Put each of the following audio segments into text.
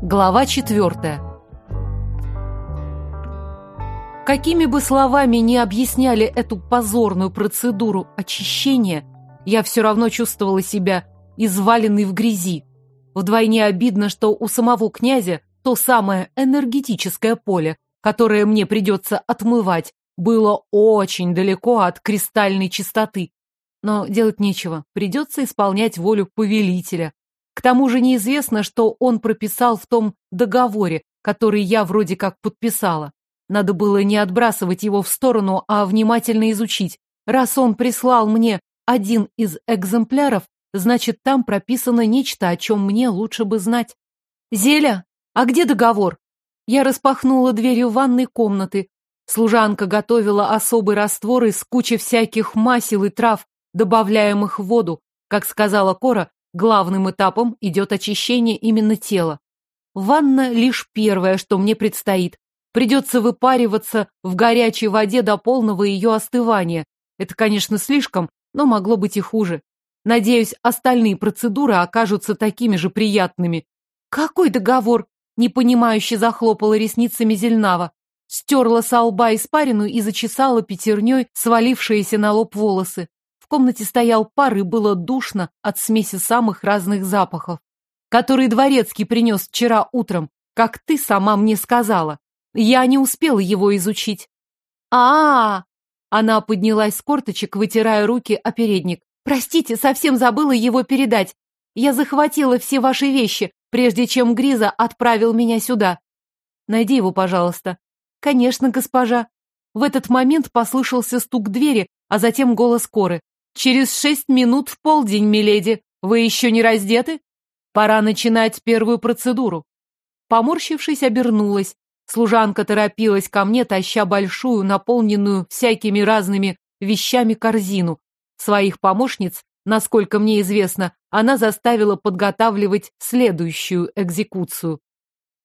Глава четвертая. Какими бы словами ни объясняли эту позорную процедуру очищения, я все равно чувствовала себя изваленной в грязи. Вдвойне обидно, что у самого князя то самое энергетическое поле, которое мне придется отмывать, было очень далеко от кристальной чистоты. Но делать нечего, придется исполнять волю повелителя. К тому же неизвестно, что он прописал в том договоре, который я вроде как подписала. Надо было не отбрасывать его в сторону, а внимательно изучить. Раз он прислал мне один из экземпляров, значит, там прописано нечто, о чем мне лучше бы знать. «Зеля, а где договор?» Я распахнула дверью ванной комнаты. Служанка готовила особый раствор из кучи всяких масел и трав, добавляемых в воду. Как сказала Кора, Главным этапом идет очищение именно тела. Ванна лишь первое, что мне предстоит. Придется выпариваться в горячей воде до полного ее остывания. Это, конечно, слишком, но могло быть и хуже. Надеюсь, остальные процедуры окажутся такими же приятными. Какой договор? Непонимающе захлопала ресницами Зельнава. Стерла со лба испарину и зачесала пятерней свалившиеся на лоб волосы. В комнате стоял пар, и было душно от смеси самых разных запахов, которые Дворецкий принес вчера утром, как ты сама мне сказала. Я не успела его изучить. а а, -а Она поднялась с корточек, вытирая руки о передник. «Простите, совсем забыла его передать. Я захватила все ваши вещи, прежде чем Гриза отправил меня сюда. Найди его, пожалуйста». «Конечно, госпожа». В этот момент послышался стук двери, а затем голос Коры. Через шесть минут в полдень, миледи. Вы еще не раздеты? Пора начинать первую процедуру. Поморщившись, обернулась. Служанка торопилась ко мне, таща большую, наполненную всякими разными вещами корзину. Своих помощниц, насколько мне известно, она заставила подготавливать следующую экзекуцию.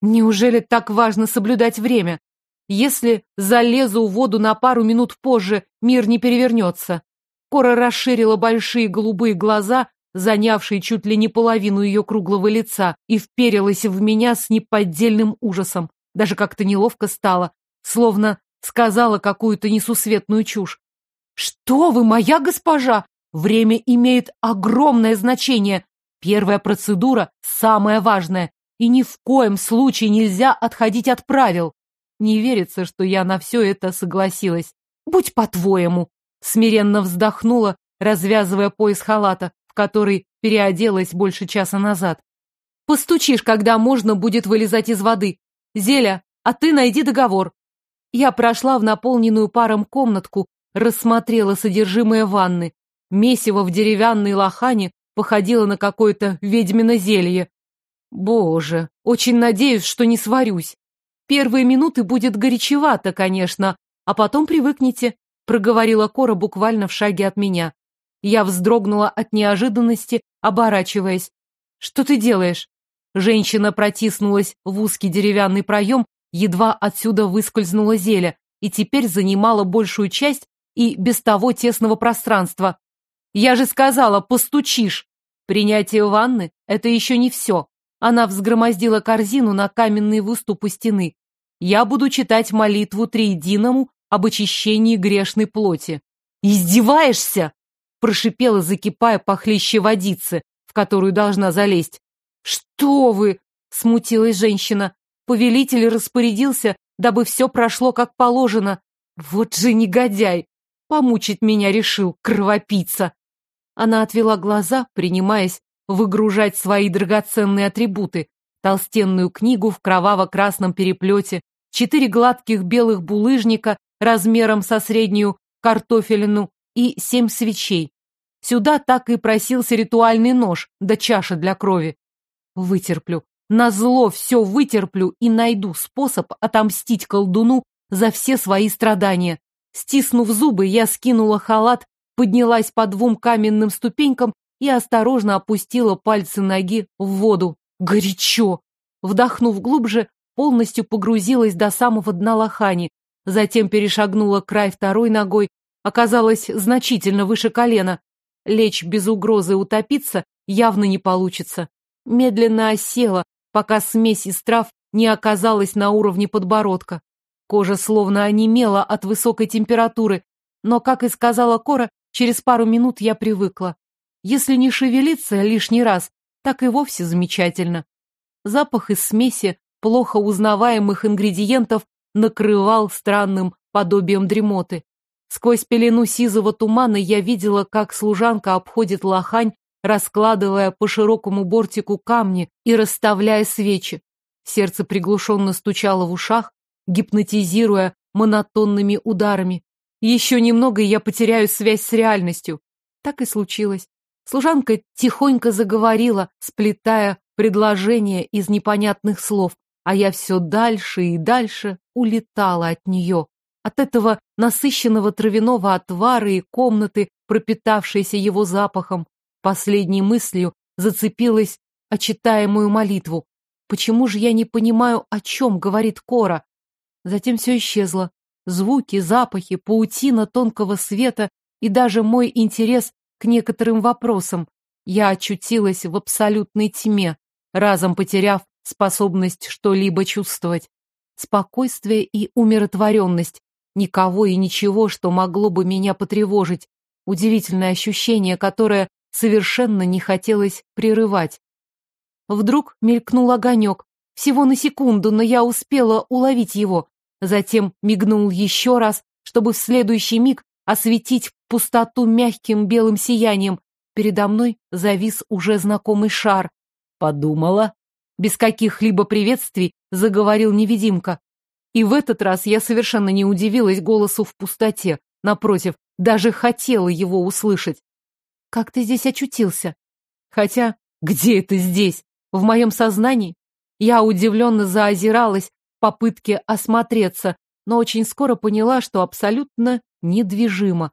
Неужели так важно соблюдать время? Если залезу в воду на пару минут позже, мир не перевернется. Кора расширила большие голубые глаза, занявшие чуть ли не половину ее круглого лица, и вперилась в меня с неподдельным ужасом. Даже как-то неловко стало, словно сказала какую-то несусветную чушь. «Что вы, моя госпожа! Время имеет огромное значение. Первая процедура – самая важная, и ни в коем случае нельзя отходить от правил. Не верится, что я на все это согласилась. Будь по-твоему!» Смиренно вздохнула, развязывая пояс халата, в который переоделась больше часа назад. «Постучишь, когда можно будет вылезать из воды. Зеля, а ты найди договор». Я прошла в наполненную паром комнатку, рассмотрела содержимое ванны. Месиво в деревянной лохане походило на какое-то ведьмино зелье. Боже, очень надеюсь, что не сварюсь. Первые минуты будет горячевато, конечно, а потом привыкнете проговорила Кора буквально в шаге от меня. Я вздрогнула от неожиданности, оборачиваясь. «Что ты делаешь?» Женщина протиснулась в узкий деревянный проем, едва отсюда выскользнула зелье, и теперь занимала большую часть и без того тесного пространства. «Я же сказала, постучишь!» Принятие ванны — это еще не все. Она взгромоздила корзину на каменный выступ у стены. Я буду читать молитву Триединому об очищении грешной плоти. «Издеваешься?» — прошипела, закипая похлеще водицы, в которую должна залезть. «Что вы?» — смутилась женщина. Повелитель распорядился, дабы все прошло как положено. Вот же негодяй! Помучить меня решил, кровопийца. Она отвела глаза, принимаясь выгружать свои драгоценные атрибуты. Толстенную книгу в кроваво-красном переплете, четыре гладких белых булыжника размером со среднюю картофелину и семь свечей. Сюда так и просился ритуальный нож да чаша для крови. Вытерплю. Назло все вытерплю и найду способ отомстить колдуну за все свои страдания. Стиснув зубы, я скинула халат, поднялась по двум каменным ступенькам и осторожно опустила пальцы ноги в воду. Горячо! Вдохнув глубже, полностью погрузилась до самого дна лохани, затем перешагнула край второй ногой, оказалась значительно выше колена. Лечь без угрозы утопиться явно не получится. Медленно осела, пока смесь из трав не оказалась на уровне подбородка. Кожа словно онемела от высокой температуры, но, как и сказала Кора, через пару минут я привыкла. Если не шевелиться лишний раз, так и вовсе замечательно. Запах из смеси плохо узнаваемых ингредиентов накрывал странным подобием дремоты. Сквозь пелену сизого тумана я видела, как служанка обходит лохань, раскладывая по широкому бортику камни и расставляя свечи. Сердце приглушенно стучало в ушах, гипнотизируя монотонными ударами. Еще немного, и я потеряю связь с реальностью. Так и случилось. Служанка тихонько заговорила, сплетая предложения из непонятных слов, а я все дальше и дальше улетала от нее. От этого насыщенного травяного отвара и комнаты, пропитавшейся его запахом. Последней мыслью зацепилась очитаемую молитву. Почему же я не понимаю, о чем говорит Кора? Затем все исчезло. Звуки, запахи, паутина тонкого света и даже мой интерес к некоторым вопросам. Я очутилась в абсолютной тьме, разом потеряв способность что-либо чувствовать. Спокойствие и умиротворенность. Никого и ничего, что могло бы меня потревожить. Удивительное ощущение, которое совершенно не хотелось прерывать. Вдруг мелькнул огонек. Всего на секунду, но я успела уловить его. Затем мигнул еще раз, чтобы в следующий миг осветить пустоту мягким белым сиянием. Передо мной завис уже знакомый шар. Подумала. Без каких-либо приветствий заговорил невидимка. И в этот раз я совершенно не удивилась голосу в пустоте. Напротив, даже хотела его услышать. «Как ты здесь очутился?» Хотя, где это здесь? В моем сознании? Я удивленно заозиралась в попытке осмотреться, но очень скоро поняла, что абсолютно недвижимо.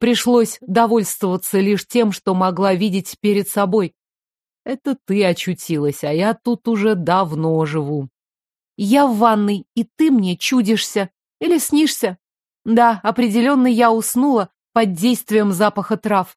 Пришлось довольствоваться лишь тем, что могла видеть перед собой. Это ты очутилась, а я тут уже давно живу. Я в ванной, и ты мне чудишься. Или снишься? Да, определенно я уснула под действием запаха трав.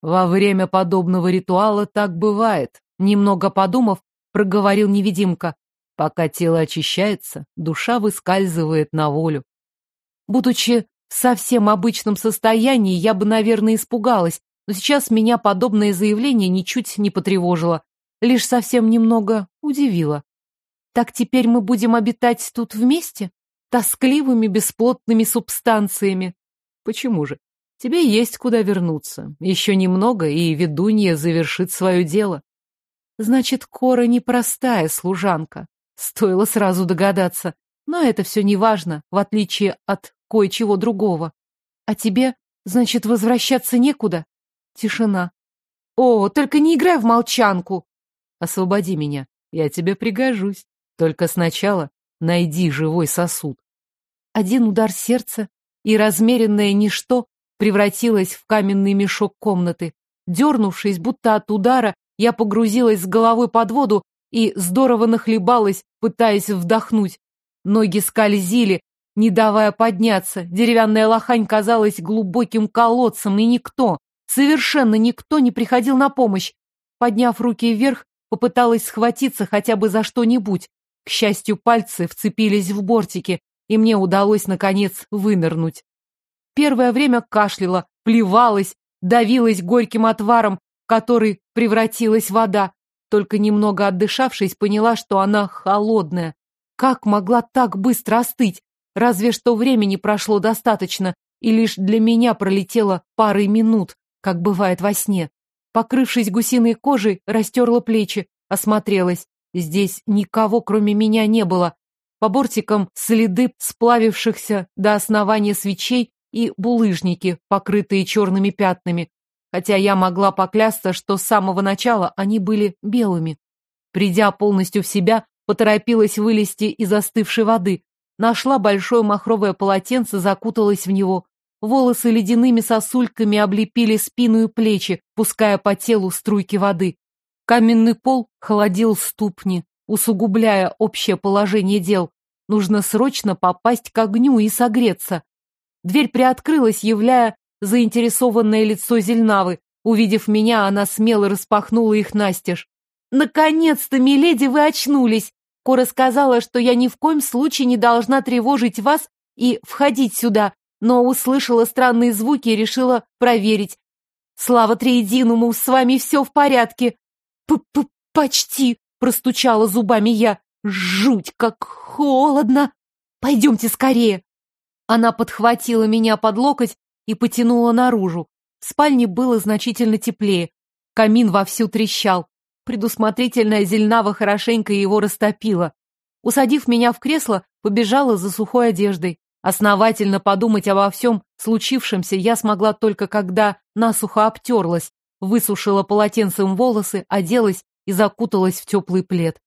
Во время подобного ритуала так бывает. Немного подумав, проговорил невидимка. Пока тело очищается, душа выскальзывает на волю. Будучи в совсем обычном состоянии, я бы, наверное, испугалась, но сейчас меня подобное заявление ничуть не потревожило, лишь совсем немного удивило. Так теперь мы будем обитать тут вместе? Тоскливыми бесплотными субстанциями. Почему же? Тебе есть куда вернуться. Еще немного, и ведунья завершит свое дело. Значит, Кора непростая служанка. Стоило сразу догадаться. Но это все не важно, в отличие от кое-чего другого. А тебе, значит, возвращаться некуда? Тишина. О, только не играй в молчанку. Освободи меня, я тебе пригожусь. Только сначала найди живой сосуд. Один удар сердца, и размеренное ничто превратилось в каменный мешок комнаты. Дернувшись, будто от удара, я погрузилась с головой под воду и здорово нахлебалась, пытаясь вдохнуть. Ноги скользили, не давая подняться. Деревянная лохань казалась глубоким колодцем, и никто, совершенно никто не приходил на помощь. Подняв руки вверх, попыталась схватиться хотя бы за что-нибудь, к счастью, пальцы вцепились в бортики, и мне удалось, наконец, вынырнуть. Первое время кашляла, плевалась, давилась горьким отваром, в который превратилась вода. Только немного отдышавшись, поняла, что она холодная. Как могла так быстро остыть? Разве что времени прошло достаточно, и лишь для меня пролетело пары минут, как бывает во сне. Покрывшись гусиной кожей, растерла плечи, осмотрелась. Здесь никого, кроме меня, не было. По бортикам следы сплавившихся до основания свечей и булыжники, покрытые черными пятнами. Хотя я могла поклясться, что с самого начала они были белыми. Придя полностью в себя, поторопилась вылезти из остывшей воды. Нашла большое махровое полотенце, закуталась в него. Волосы ледяными сосульками облепили спину и плечи, пуская по телу струйки воды. Каменный пол холодил ступни, усугубляя общее положение дел. Нужно срочно попасть к огню и согреться. Дверь приоткрылась, являя заинтересованное лицо Зельнавы. Увидев меня, она смело распахнула их настежь. Наконец-то, миледи, вы очнулись! Кора сказала, что я ни в коем случае не должна тревожить вас и входить сюда, но услышала странные звуки и решила проверить. Слава Триединому, с вами все в порядке. П -п Почти, простучала зубами я. Жуть, как холодно. Пойдемте скорее. Она подхватила меня под локоть и потянула наружу. В спальне было значительно теплее. Камин вовсю трещал. Предусмотрительная Зельнава хорошенько его растопила. Усадив меня в кресло, побежала за сухой одеждой. Основательно подумать обо всем случившемся я смогла только когда насухо обтерлась, высушила полотенцем волосы, оделась и закуталась в теплый плед.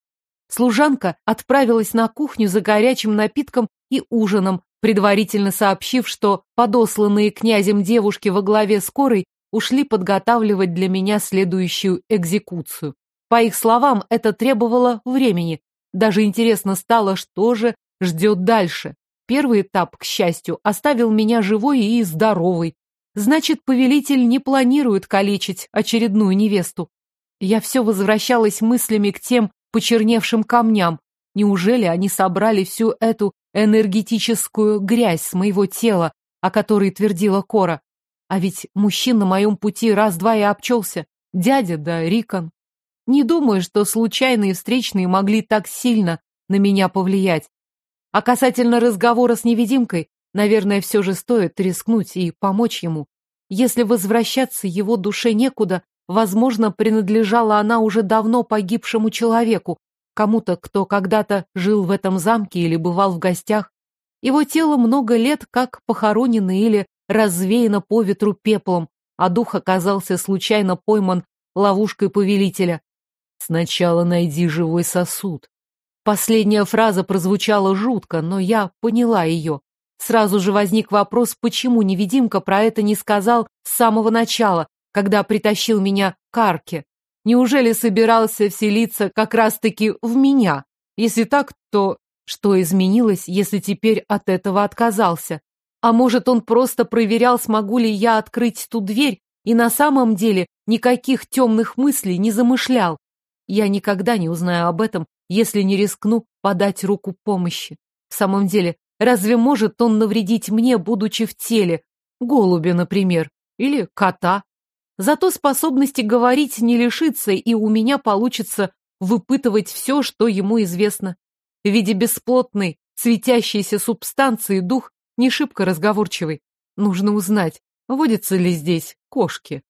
Служанка отправилась на кухню за горячим напитком и ужином, предварительно сообщив, что подосланные князем девушки во главе скорой ушли подготавливать для меня следующую экзекуцию. По их словам, это требовало времени. Даже интересно стало, что же ждет дальше. Первый этап, к счастью, оставил меня живой и здоровой. Значит, повелитель не планирует калечить очередную невесту. Я все возвращалась мыслями к тем почерневшим камням. Неужели они собрали всю эту энергетическую грязь с моего тела, о которой твердила Кора? А ведь мужчин на моем пути раз-два и обчелся. Дядя да Рикон. Не думаю, что случайные встречные могли так сильно на меня повлиять. А касательно разговора с невидимкой, наверное, все же стоит рискнуть и помочь ему. Если возвращаться его душе некуда, возможно, принадлежала она уже давно погибшему человеку, кому-то, кто когда-то жил в этом замке или бывал в гостях. Его тело много лет как похоронено или развеяно по ветру пеплом, а дух оказался случайно пойман ловушкой повелителя. Сначала найди живой сосуд. Последняя фраза прозвучала жутко, но я поняла ее. Сразу же возник вопрос, почему невидимка про это не сказал с самого начала, когда притащил меня к арке. Неужели собирался вселиться как раз-таки в меня? Если так, то что изменилось, если теперь от этого отказался? А может, он просто проверял, смогу ли я открыть ту дверь, и на самом деле никаких темных мыслей не замышлял? Я никогда не узнаю об этом, если не рискну подать руку помощи. В самом деле, разве может он навредить мне, будучи в теле? Голубя, например, или кота? Зато способности говорить не лишится, и у меня получится выпытывать все, что ему известно. В виде бесплотной, светящейся субстанции дух не шибко разговорчивый. Нужно узнать, водятся ли здесь кошки.